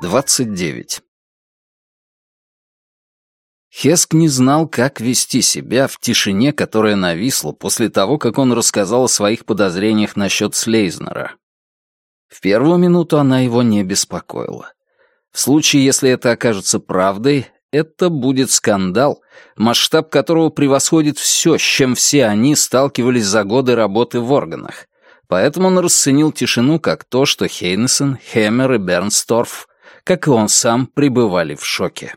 29. Хеск не знал, как вести себя в тишине, которая нависла после того, как он рассказал о своих подозрениях насчет Слейзнера. В первую минуту она его не беспокоила. В случае, если это окажется правдой, это будет скандал, масштаб которого превосходит все, с чем все они сталкивались за годы работы в органах. Поэтому он расценил тишину как то, что Хейнесон, Хеммер и Бернсторф как и он сам, пребывали в шоке.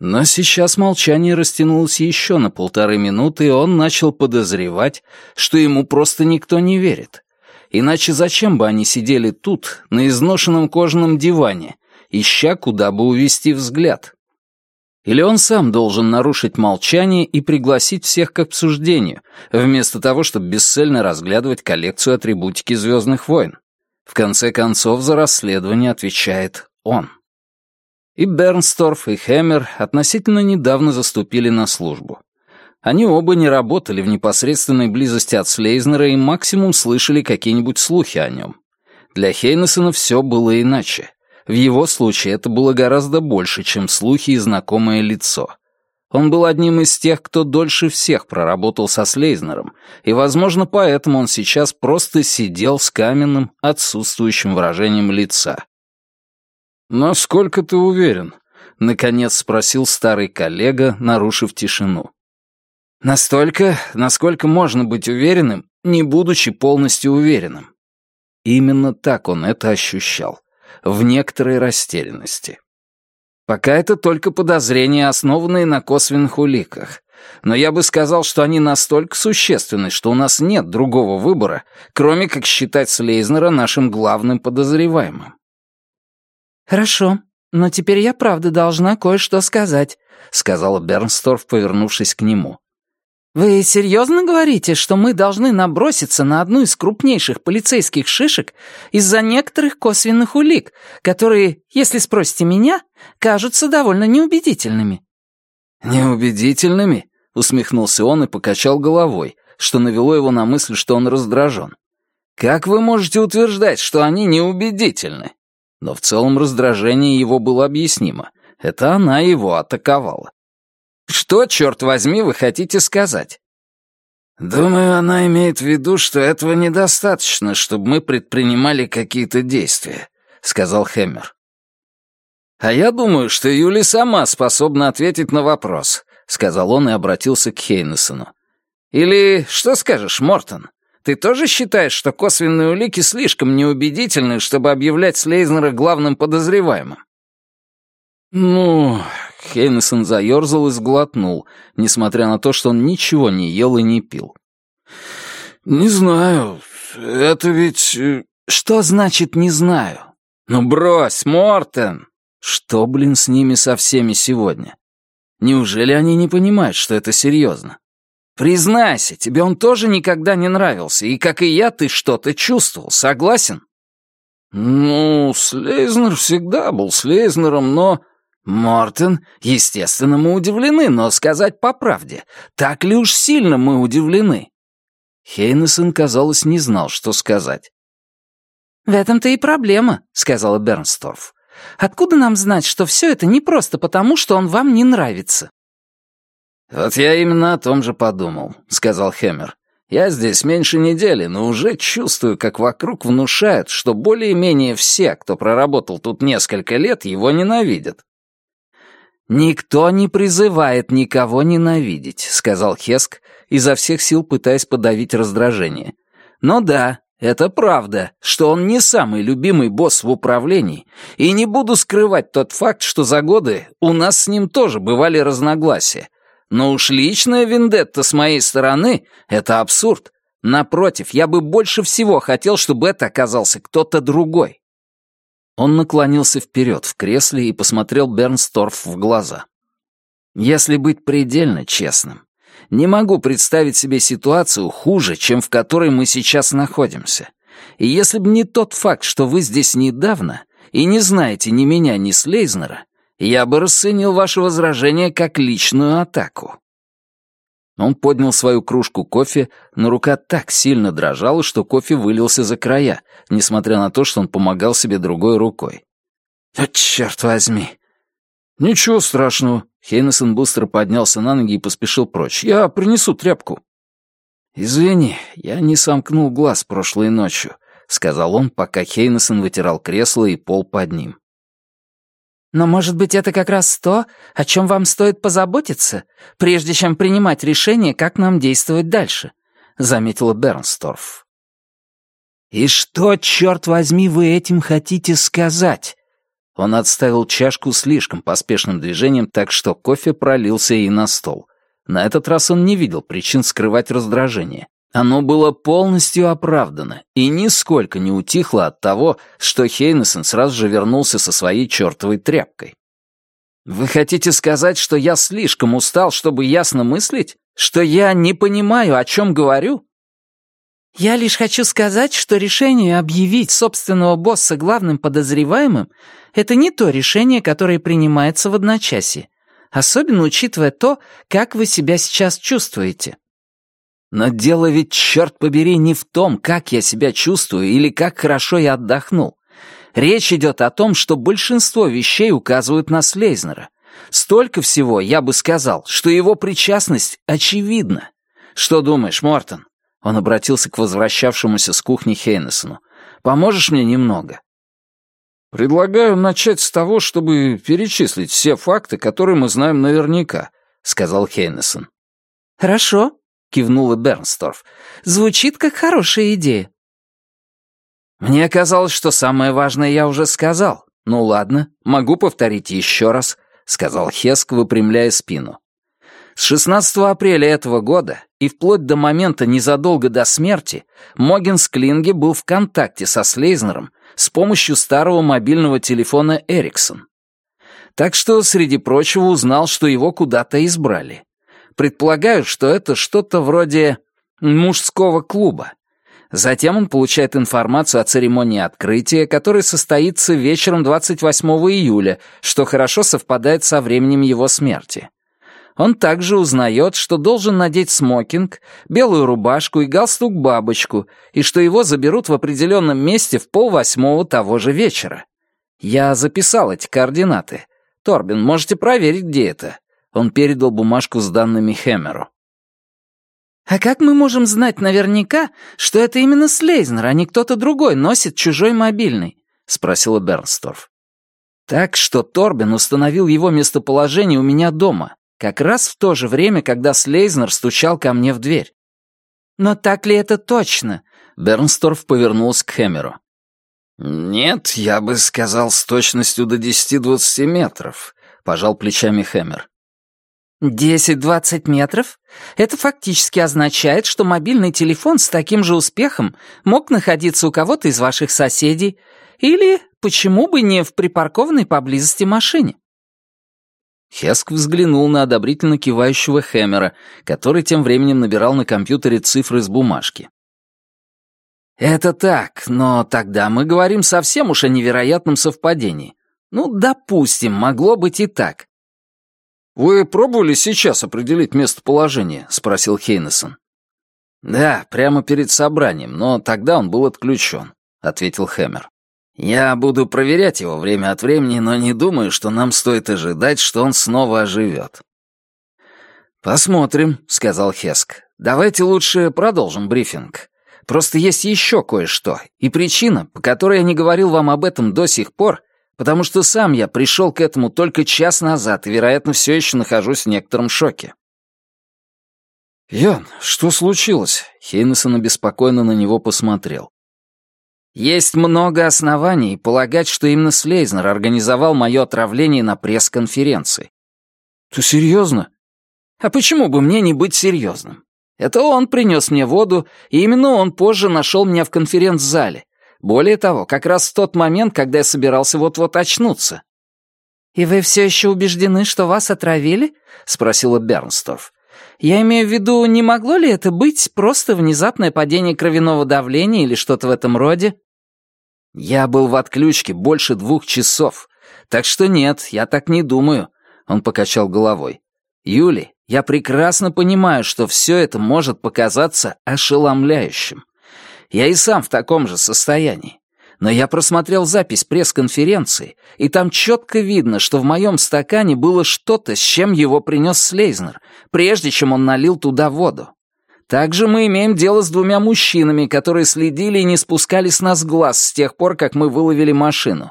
Но сейчас молчание растянулось еще на полторы минуты, и он начал подозревать, что ему просто никто не верит. Иначе зачем бы они сидели тут, на изношенном кожаном диване, ища, куда бы увести взгляд? Или он сам должен нарушить молчание и пригласить всех к обсуждению, вместо того, чтобы бесцельно разглядывать коллекцию атрибутики «Звездных войн»? В конце концов, за расследование отвечает он. И Бернсторф, и Хэммер относительно недавно заступили на службу. Они оба не работали в непосредственной близости от Слейзнера и максимум слышали какие-нибудь слухи о нем. Для Хейнесона все было иначе. В его случае это было гораздо больше, чем слухи и знакомое лицо. Он был одним из тех, кто дольше всех проработал со Слейзнером, и, возможно, поэтому он сейчас просто сидел с каменным, отсутствующим выражением лица. «Насколько ты уверен?» — наконец спросил старый коллега, нарушив тишину. «Настолько, насколько можно быть уверенным, не будучи полностью уверенным». Именно так он это ощущал, в некоторой растерянности. Пока это только подозрения, основанные на косвенных уликах. Но я бы сказал, что они настолько существенны, что у нас нет другого выбора, кроме как считать Слейзнера нашим главным подозреваемым. «Хорошо, но теперь я правда должна кое-что сказать», — сказала Бернсторф, повернувшись к нему. «Вы серьезно говорите, что мы должны наброситься на одну из крупнейших полицейских шишек из-за некоторых косвенных улик, которые, если спросите меня, кажутся довольно неубедительными?» «Неубедительными?» — усмехнулся он и покачал головой, что навело его на мысль, что он раздражен. «Как вы можете утверждать, что они неубедительны?» Но в целом раздражение его было объяснимо. Это она его атаковала. Что, черт возьми, вы хотите сказать?» «Думаю, она имеет в виду, что этого недостаточно, чтобы мы предпринимали какие-то действия», — сказал Хэммер. «А я думаю, что Юли сама способна ответить на вопрос», — сказал он и обратился к Хейнесону. «Или что скажешь, Мортон? Ты тоже считаешь, что косвенные улики слишком неубедительны, чтобы объявлять Слейзнера главным подозреваемым?» «Ну, Хейнесон заерзал и сглотнул, несмотря на то, что он ничего не ел и не пил. «Не знаю. Это ведь...» э, «Что значит «не знаю»?» «Ну брось, Мортен!» «Что, блин, с ними со всеми сегодня? Неужели они не понимают, что это серьезно? Признайся, тебе он тоже никогда не нравился, и, как и я, ты что-то чувствовал, согласен?» «Ну, Слейзнер всегда был Слейзнером, но...» «Мортен, естественно, мы удивлены, но сказать по правде, так ли уж сильно мы удивлены?» Хейнесон, казалось, не знал, что сказать. «В этом-то и проблема», — сказала Бернсторф. «Откуда нам знать, что все это не просто потому, что он вам не нравится?» «Вот я именно о том же подумал», — сказал Хэммер. «Я здесь меньше недели, но уже чувствую, как вокруг внушают, что более-менее все, кто проработал тут несколько лет, его ненавидят. «Никто не призывает никого ненавидеть», — сказал Хеск, изо всех сил пытаясь подавить раздражение. «Но да, это правда, что он не самый любимый босс в управлении, и не буду скрывать тот факт, что за годы у нас с ним тоже бывали разногласия. Но уж личная вендетта с моей стороны — это абсурд. Напротив, я бы больше всего хотел, чтобы это оказался кто-то другой. Он наклонился вперед в кресле и посмотрел Бернсторф в глаза. «Если быть предельно честным, не могу представить себе ситуацию хуже, чем в которой мы сейчас находимся. И если бы не тот факт, что вы здесь недавно и не знаете ни меня, ни Слейзнера, я бы расценил ваше возражение как личную атаку. Он поднял свою кружку кофе, но рука так сильно дрожала, что кофе вылился за края, несмотря на то, что он помогал себе другой рукой. «А черт возьми!» «Ничего страшного». Хейнесон быстро поднялся на ноги и поспешил прочь. «Я принесу тряпку». «Извини, я не сомкнул глаз прошлой ночью», — сказал он, пока Хейнесон вытирал кресло и пол под ним. «Но, может быть, это как раз то, о чем вам стоит позаботиться, прежде чем принимать решение, как нам действовать дальше», — заметила Бернсторф. «И что, черт возьми, вы этим хотите сказать?» Он отставил чашку слишком поспешным движением, так что кофе пролился и на стол. На этот раз он не видел причин скрывать раздражение. Оно было полностью оправдано и нисколько не утихло от того, что Хейнесон сразу же вернулся со своей чертовой тряпкой. «Вы хотите сказать, что я слишком устал, чтобы ясно мыслить? Что я не понимаю, о чем говорю?» «Я лишь хочу сказать, что решение объявить собственного босса главным подозреваемым — это не то решение, которое принимается в одночасье, особенно учитывая то, как вы себя сейчас чувствуете». Но дело ведь, черт побери, не в том, как я себя чувствую или как хорошо я отдохнул. Речь идет о том, что большинство вещей указывают на Слейзнера. Столько всего, я бы сказал, что его причастность очевидна. Что думаешь, Мортон? Он обратился к возвращавшемуся с кухни Хейнесону. «Поможешь мне немного?» «Предлагаю начать с того, чтобы перечислить все факты, которые мы знаем наверняка», — сказал Хейнесон. «Хорошо», — кивнула Бернсторф. «Звучит как хорошая идея». «Мне казалось, что самое важное я уже сказал. Ну ладно, могу повторить еще раз», — сказал Хеск, выпрямляя спину. С 16 апреля этого года и вплоть до момента незадолго до смерти Могинс Клинге был в контакте со Слейзнером с помощью старого мобильного телефона Эриксон. Так что, среди прочего, узнал, что его куда-то избрали. Предполагаю, что это что-то вроде мужского клуба. Затем он получает информацию о церемонии открытия, которая состоится вечером 28 июля, что хорошо совпадает со временем его смерти. Он также узнает, что должен надеть смокинг, белую рубашку и галстук-бабочку, и что его заберут в определенном месте в полвосьмого того же вечера. Я записал эти координаты. Торбин, можете проверить, где это. Он передал бумажку с данными Хэмеру. «А как мы можем знать наверняка, что это именно Слейзнер, а не кто-то другой носит чужой мобильный?» — спросила Бернсторф. «Так что Торбин установил его местоположение у меня дома, как раз в то же время, когда Слейзнер стучал ко мне в дверь. «Но так ли это точно?» Бернсторф повернулся к Хэмеру. «Нет, я бы сказал, с точностью до 10-20 метров», — пожал плечами Хэмер. «Десять-двадцать метров? Это фактически означает, что мобильный телефон с таким же успехом мог находиться у кого-то из ваших соседей или, почему бы не в припаркованной поблизости машине?» Хеск взглянул на одобрительно кивающего Хэмера, который тем временем набирал на компьютере цифры с бумажки. «Это так, но тогда мы говорим совсем уж о невероятном совпадении. Ну, допустим, могло быть и так». «Вы пробовали сейчас определить местоположение?» — спросил Хейнесон. «Да, прямо перед собранием, но тогда он был отключен», — ответил Хэмер. Я буду проверять его время от времени, но не думаю, что нам стоит ожидать, что он снова оживет. «Посмотрим», — сказал Хеск. «Давайте лучше продолжим брифинг. Просто есть еще кое-что, и причина, по которой я не говорил вам об этом до сих пор, потому что сам я пришел к этому только час назад и, вероятно, все еще нахожусь в некотором шоке». «Ян, что случилось?» Хейнесон обеспокоенно на него посмотрел. Есть много оснований полагать, что именно Слейзнер организовал мое отравление на пресс-конференции. Ты серьезно? А почему бы мне не быть серьезным? Это он принес мне воду, и именно он позже нашел меня в конференц-зале. Более того, как раз в тот момент, когда я собирался вот-вот очнуться. «И вы все еще убеждены, что вас отравили?» — спросила Бернсторф. «Я имею в виду, не могло ли это быть просто внезапное падение кровяного давления или что-то в этом роде?» Я был в отключке больше двух часов. Так что нет, я так не думаю. Он покачал головой. Юли, я прекрасно понимаю, что все это может показаться ошеломляющим. Я и сам в таком же состоянии. Но я просмотрел запись пресс-конференции, и там четко видно, что в моем стакане было что-то, с чем его принес Слейзнер, прежде чем он налил туда воду. Также мы имеем дело с двумя мужчинами, которые следили и не спускали с нас глаз с тех пор, как мы выловили машину.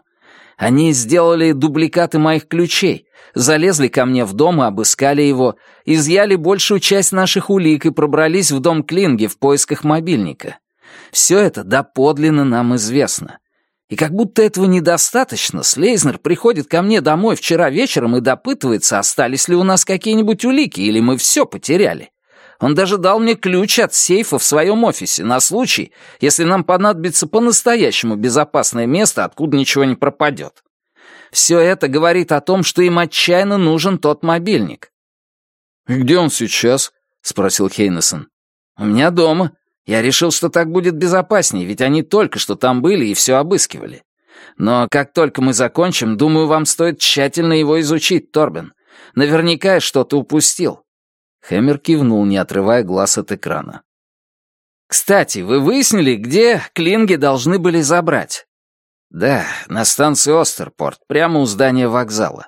Они сделали дубликаты моих ключей, залезли ко мне в дом и обыскали его, изъяли большую часть наших улик и пробрались в дом Клинги в поисках мобильника. Все это доподлинно нам известно. И как будто этого недостаточно, Слейзнер приходит ко мне домой вчера вечером и допытывается, остались ли у нас какие-нибудь улики или мы все потеряли. Он даже дал мне ключ от сейфа в своем офисе на случай, если нам понадобится по-настоящему безопасное место, откуда ничего не пропадет. Все это говорит о том, что им отчаянно нужен тот мобильник. «И где он сейчас?» — спросил Хейнесон. «У меня дома. Я решил, что так будет безопаснее, ведь они только что там были и все обыскивали. Но как только мы закончим, думаю, вам стоит тщательно его изучить, Торбин. Наверняка я что-то упустил». Хэммер кивнул, не отрывая глаз от экрана. «Кстати, вы выяснили, где клинги должны были забрать?» «Да, на станции Остерпорт, прямо у здания вокзала».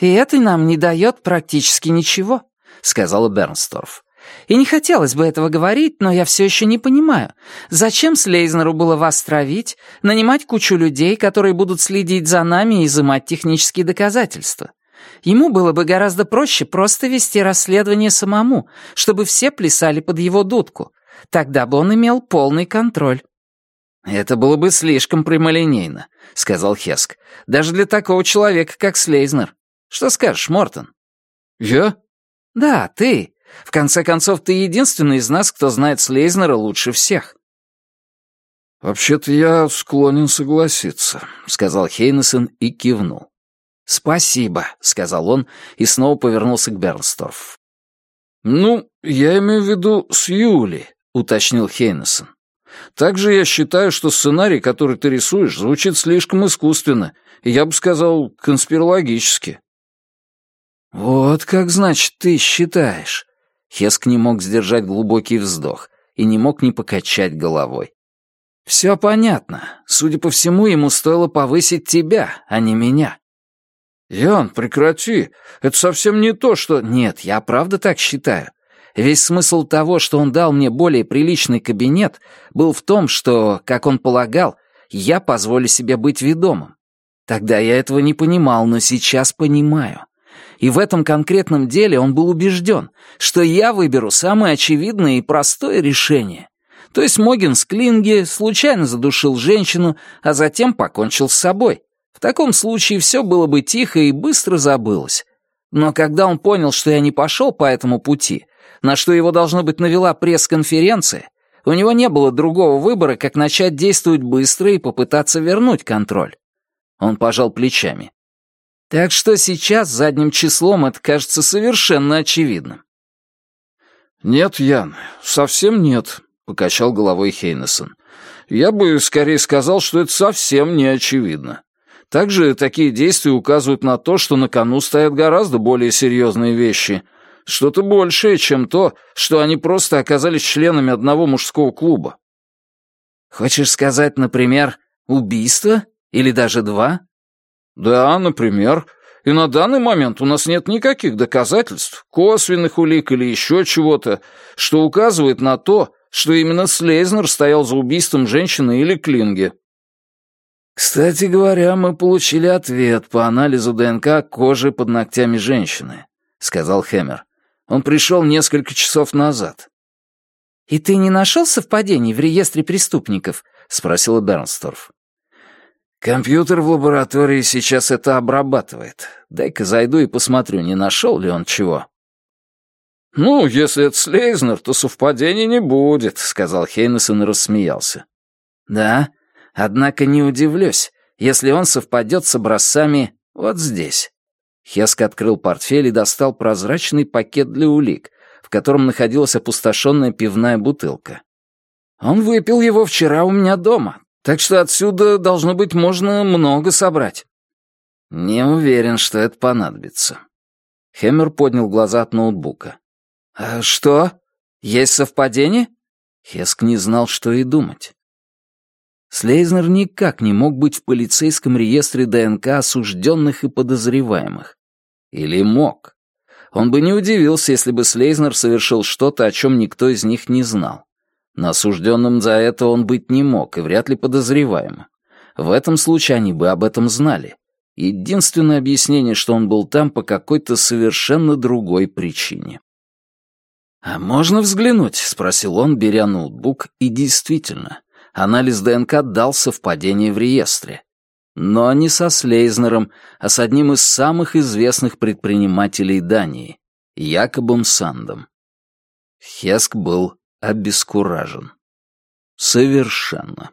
«И это нам не дает практически ничего», — сказала Бернсторф. И не хотелось бы этого говорить, но я все еще не понимаю, зачем Слейзнеру было вас травить, нанимать кучу людей, которые будут следить за нами и изымать технические доказательства? Ему было бы гораздо проще просто вести расследование самому, чтобы все плясали под его дудку. Тогда бы он имел полный контроль. «Это было бы слишком прямолинейно», — сказал Хеск. «Даже для такого человека, как Слейзнер. Что скажешь, Мортон?» «Я?» «Да, ты. В конце концов, ты единственный из нас, кто знает Слейзнера лучше всех». «Вообще-то я склонен согласиться», — сказал Хейнесон и кивнул. «Спасибо», — сказал он и снова повернулся к Бернсторф. «Ну, я имею в виду с Юли», — уточнил Хейнесон. «Также я считаю, что сценарий, который ты рисуешь, звучит слишком искусственно, и я бы сказал, конспирологически». «Вот как, значит, ты считаешь?» Хеск не мог сдержать глубокий вздох и не мог не покачать головой. «Все понятно. Судя по всему, ему стоило повысить тебя, а не меня». «Ян, прекрати. Это совсем не то, что...» «Нет, я правда так считаю. Весь смысл того, что он дал мне более приличный кабинет, был в том, что, как он полагал, я позволю себе быть ведомым. Тогда я этого не понимал, но сейчас понимаю. И в этом конкретном деле он был убежден, что я выберу самое очевидное и простое решение. То есть Могин с Клинги случайно задушил женщину, а затем покончил с собой. В таком случае все было бы тихо и быстро забылось. Но когда он понял, что я не пошел по этому пути, на что его, должно быть, навела пресс-конференция, у него не было другого выбора, как начать действовать быстро и попытаться вернуть контроль. Он пожал плечами. Так что сейчас задним числом это кажется совершенно очевидным. «Нет, Ян, совсем нет», — покачал головой Хейнесон. «Я бы скорее сказал, что это совсем не очевидно. Также такие действия указывают на то, что на кону стоят гораздо более серьезные вещи, что-то большее, чем то, что они просто оказались членами одного мужского клуба». «Хочешь сказать, например, убийство? Или даже два?» «Да, например. И на данный момент у нас нет никаких доказательств, косвенных улик или еще чего-то, что указывает на то, что именно Слейзнер стоял за убийством женщины или Клинги». «Кстати говоря, мы получили ответ по анализу ДНК кожи под ногтями женщины», — сказал Хэмер. «Он пришел несколько часов назад». «И ты не нашел совпадений в реестре преступников?» — спросила Бернсторф. Компьютер в лаборатории сейчас это обрабатывает. Дай-ка зайду и посмотрю, не нашел ли он чего. «Ну, если это Слейзнер, то совпадений не будет», — сказал Хейнесон и рассмеялся. «Да, однако не удивлюсь, если он совпадет с образцами вот здесь». Хеск открыл портфель и достал прозрачный пакет для улик, в котором находилась опустошенная пивная бутылка. «Он выпил его вчера у меня дома, так что отсюда, должно быть, можно много собрать». «Не уверен, что это понадобится». Хэммер поднял глаза от ноутбука. «А что? Есть совпадение?» Хеск не знал, что и думать. Слейзнер никак не мог быть в полицейском реестре ДНК осужденных и подозреваемых. Или мог? Он бы не удивился, если бы Слейзнер совершил что-то, о чем никто из них не знал. Но осужденным за это он быть не мог и вряд ли подозреваемым. В этом случае они бы об этом знали. Единственное объяснение, что он был там по какой-то совершенно другой причине. «А можно взглянуть?» — спросил он, беря ноутбук, и действительно, анализ ДНК дал совпадение в реестре. Но не со Слейзнером, а с одним из самых известных предпринимателей Дании — Якобом Сандом. Хеск был обескуражен. Совершенно.